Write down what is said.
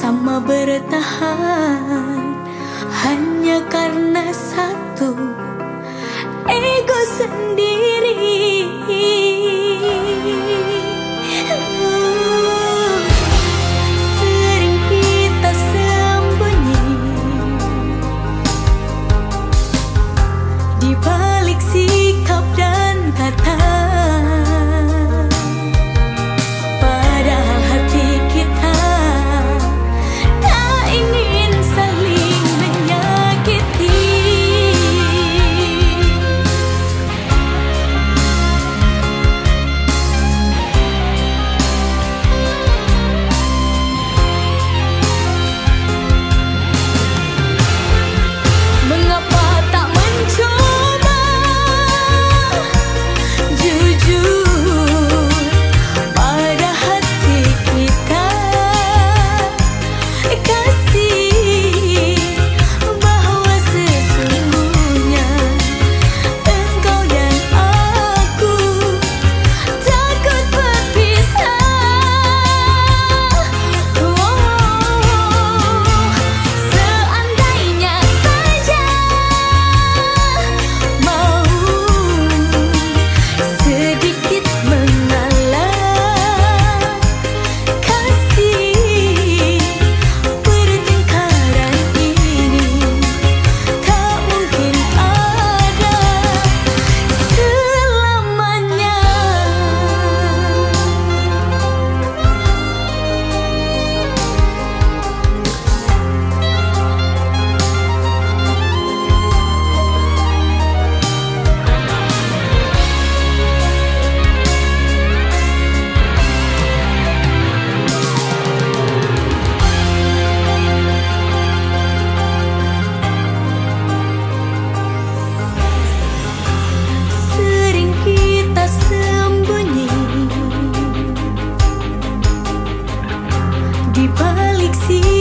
sama bertahan hanya karena satu ego sendiri. Sering kita sembunyi di balik sikap dan kata. di balik sini.